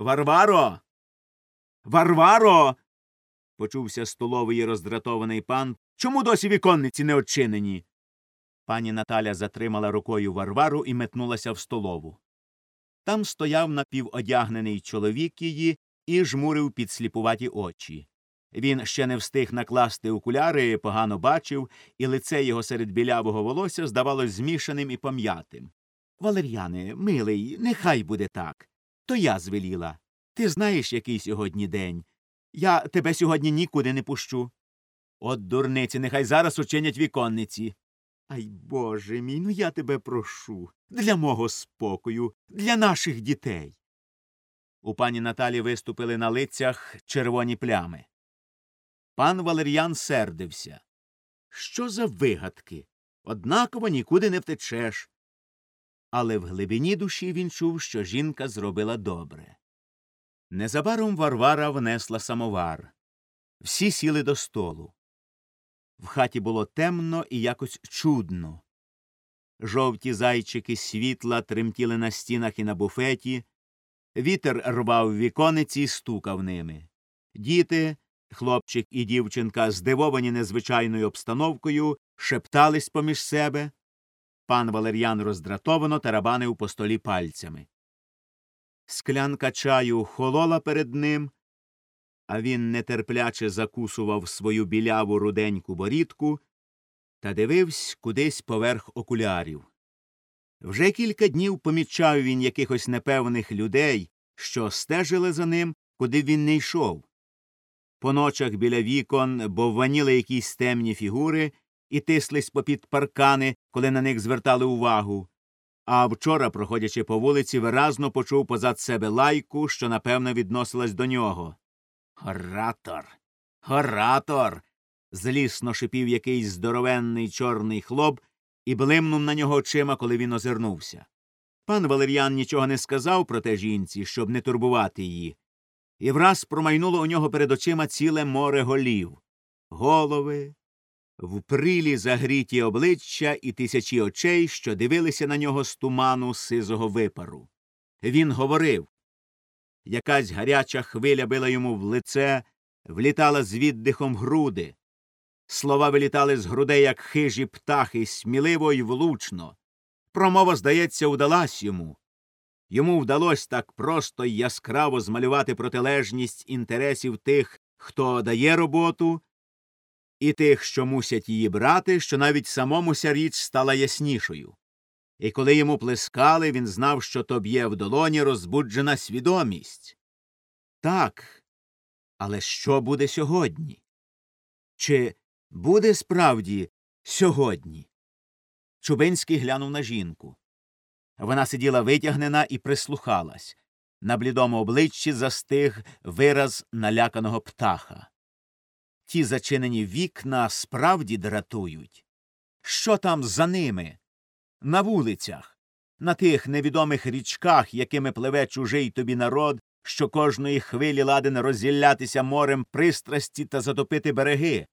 Варваро. Варваро. почувся столовий роздратований пан. Чому досі віконниці не очинені? Пані Наталя затримала рукою Варвару і метнулася в столову. Там стояв напіводягнений чоловік її і жмурив підсліпуваті очі. Він ще не встиг накласти окуляри, погано бачив, і лице його серед білявого волосся здавалось змішаним і пом'ятим. Валер'яне, милий, нехай буде так. То я звеліла. Ти знаєш, який сьогодні день. Я тебе сьогодні нікуди не пущу. От дурниці, нехай зараз учинять віконниці. Ай Боже мій, ну я тебе прошу. Для мого спокою, для наших дітей. У пані Наталі виступили на лицях червоні плями. Пан Валер'ян сердився. Що за вигадки? Однаково нікуди не втечеш. Але в глибині душі він чув, що жінка зробила добре. Незабаром Варвара внесла самовар. Всі сіли до столу. В хаті було темно і якось чудно. Жовті зайчики світла тремтіли на стінах і на буфеті, вітер рвав вікониці і стукав ними. Діти, хлопчик і дівчинка, здивовані незвичайною обстановкою, шептались поміж себе. Пан Валер'ян роздратовано тарабанив по столі пальцями. Склянка чаю холола перед ним, а він нетерпляче закусував свою біляву руденьку борідку та дивився кудись поверх окулярів. Вже кілька днів помічав він якихось непевних людей, що стежили за ним, куди він не йшов. По ночах біля вікон бовваніли якісь темні фігури і тислись попід паркани, коли на них звертали увагу. А вчора, проходячи по вулиці, виразно почув позад себе лайку, що напевно відносилась до нього. Оратор. Оратор. злісно шипів якийсь здоровенний чорний хлоп і блимнув на нього очима, коли він озирнувся. Пан Валер'ян нічого не сказав про те жінці, щоб не турбувати її, і враз промайнуло у нього перед очима ціле море голів, голови, вприлі загріті обличчя і тисячі очей, що дивилися на нього з туману сизого випару. Він говорив. Якась гаряча хвиля била йому в лице, влітала з віддихом в груди. Слова вилітали з грудей, як хижі птахи, сміливо й влучно. Промова, здається, удалась йому. Йому вдалося так просто й яскраво змалювати протилежність інтересів тих, хто дає роботу, і тих, що мусять її брати, що навіть самому ся річ стала яснішою. І коли йому плескали, він знав, що то б'є в долоні розбуджена свідомість. Так. Але що буде сьогодні? Чи буде справді сьогодні? Чубинський глянув на жінку. Вона сиділа витягнена і прислухалась. На блідому обличчі застиг вираз наляканого птаха. Ті зачинені вікна справді дратують. Що там за ними? На вулицях, на тих невідомих річках, якими пливе чужий тобі народ, що кожної хвилі ладен розділятися морем пристрасті та затопити береги.